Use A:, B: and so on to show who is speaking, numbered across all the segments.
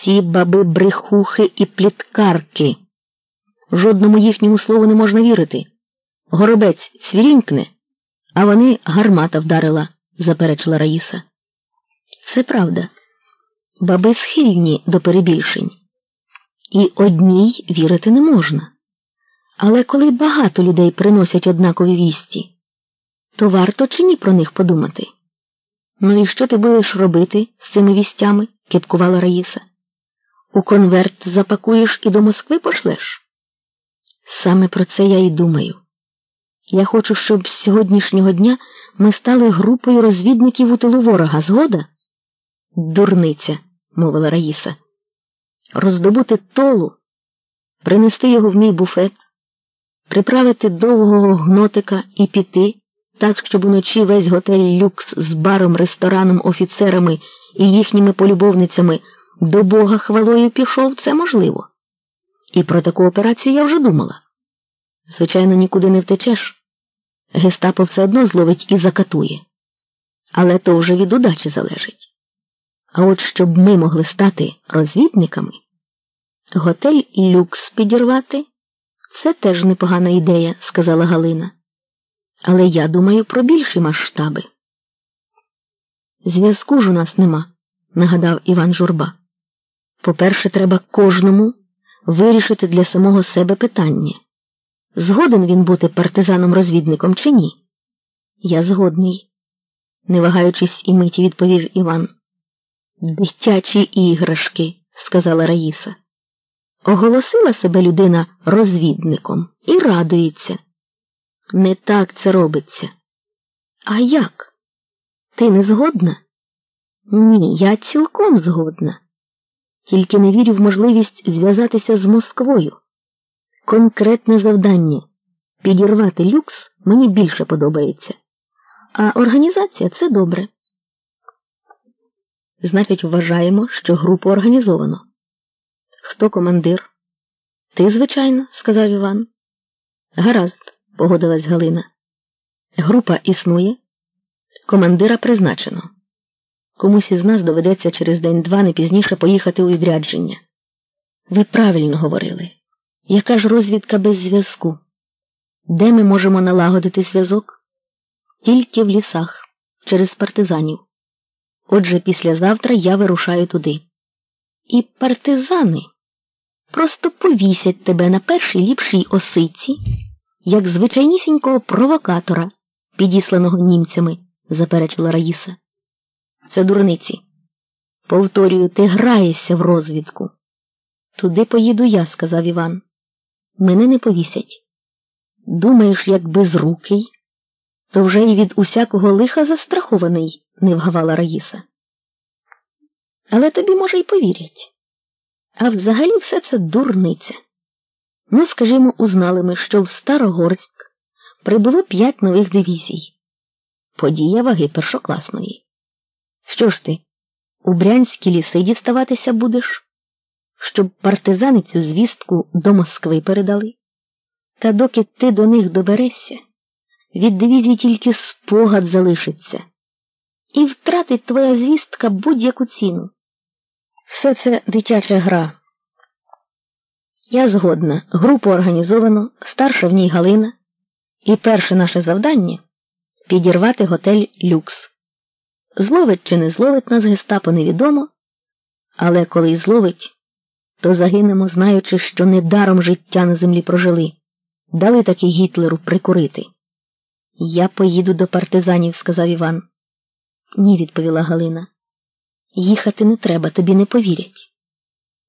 A: Всі баби брехухи і пліткарки. Жодному їхньому слову не можна вірити. Горобець цвірінькне, а вони гармата вдарила, заперечила Раїса. Це правда. Баби схильні до перебільшень. І одній вірити не можна. Але коли багато людей приносять однакові вісті, то варто чи ні про них подумати. Ну і що ти будеш робити з цими вістями? кепкувала Раїса. У конверт запакуєш і до Москви пошлеш? Саме про це я і думаю. Я хочу, щоб з сьогоднішнього дня ми стали групою розвідників у тилу ворога. Згода? Дурниця, мовила Раїса. Роздобути толу, принести його в мій буфет, приправити довгого гнотика і піти, так, щоб уночі весь готель люкс з баром, рестораном, офіцерами і їхніми полюбовницями до Бога хвалою пішов, це можливо. І про таку операцію я вже думала. Звичайно, нікуди не втечеш. Гестапо все одно зловить і закатує. Але то вже від удачі залежить. А от щоб ми могли стати розвідниками, готель люкс підірвати це теж непогана ідея, сказала Галина. Але я думаю про більші масштаби. Зв'язку ж у нас нема, нагадав Іван Журба. По-перше, треба кожному вирішити для самого себе питання. Згоден він бути партизаном-розвідником чи ні? Я згодний, не вагаючись і миті відповів Іван. Дитячі іграшки, сказала Раїса. Оголосила себе людина розвідником і радується. Не так це робиться. А як? Ти не згодна? Ні, я цілком згодна. Тільки не вірю в можливість зв'язатися з Москвою. Конкретне завдання підірвати люкс мені більше подобається, а організація це добре. Значить, вважаємо, що групу організовано. Хто командир? Ти, звичайно, сказав Іван. Гаразд, погодилась Галина. Група існує, командира призначено. Комусь із нас доведеться через день-два не пізніше поїхати у відрядження. Ви правильно говорили. Яка ж розвідка без зв'язку? Де ми можемо налагодити зв'язок? Тільки в лісах, через партизанів. Отже, післязавтра я вирушаю туди. І партизани просто повісять тебе на першій ліпшій осиці, як звичайнісінького провокатора, підісланого німцями, заперечила Раїса. Це дурниці. Повторюю, ти граєшся в розвідку. Туди поїду я, сказав Іван. Мене не повісять. Думаєш, як безрукий, то вже й від усякого лиха застрахований, не вгавала Раїса. Але тобі, може, й повірять. А взагалі все це дурниця. Ну, скажімо, узнали ми, що в Старогорськ прибуло п'ять нових дивізій. Подія ваги першокласної. Що ж ти, у брянські ліси діставатися будеш? Щоб партизани цю звістку до Москви передали? Та доки ти до них доберешся, від дивізії тільки спогад залишиться, і втратить твоя звістка будь-яку ціну. Все це дитяча гра. Я згодна, групу організовано, старша в ній Галина, і перше наше завдання підірвати готель Люкс. Зловить чи не зловить нас гестапо невідомо, але коли й зловить, то загинемо, знаючи, що недаром життя на землі прожили. Дали таки Гітлеру прикурити. Я поїду до партизанів, сказав Іван. Ні, відповіла Галина. Їхати не треба, тобі не повірять.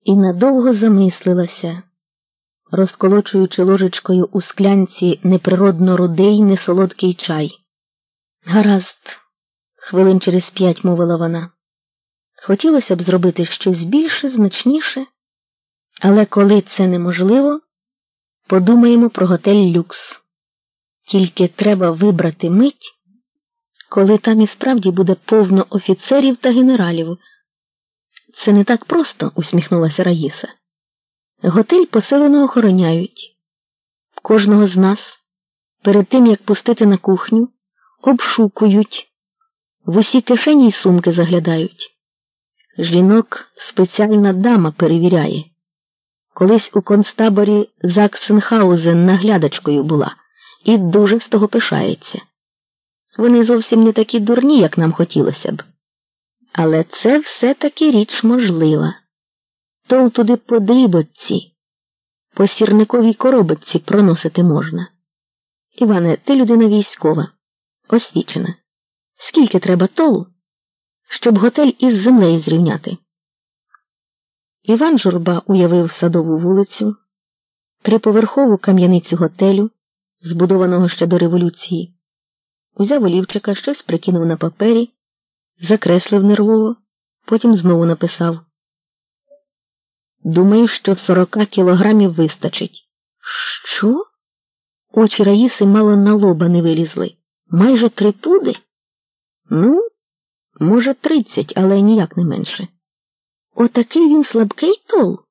A: І надовго замислилася, розколочуючи ложечкою у склянці неприродно рудий несолодкий чай. Гаразд, хвилин через п'ять мовила вона. Хотілося б зробити щось більше, значніше, але коли це неможливо, подумаємо про готель люкс. Тільки треба вибрати мить коли там і справді буде повно офіцерів та генералів. Це не так просто, усміхнулася Раїса. Готель посилено охороняють. Кожного з нас перед тим, як пустити на кухню, обшукують, в усі кишені й сумки заглядають. Жінок спеціальна дама перевіряє. Колись у концтаборі Заксенхаузен наглядачкою була і дуже з того пишається. Вони зовсім не такі дурні, як нам хотілося б. Але це все-таки річ можлива. Тол туди по дріботці, по сірниковій коробочці проносити можна. Іване, ти людина військова, освічена. Скільки треба толу, щоб готель із землею зрівняти? Іван Журба уявив садову вулицю, триповерхову кам'яницю готелю, збудованого ще до революції, узяв олівчика, щось прикинув на папері, закреслив нервово, потім знову написав. Думаю, що сорока кілограмів вистачить. Що? Очі Раїси мало на лоба не вилізли. Майже три пуди? Ну, може, тридцять, але ніяк не менше. Отакий він слабкий тол.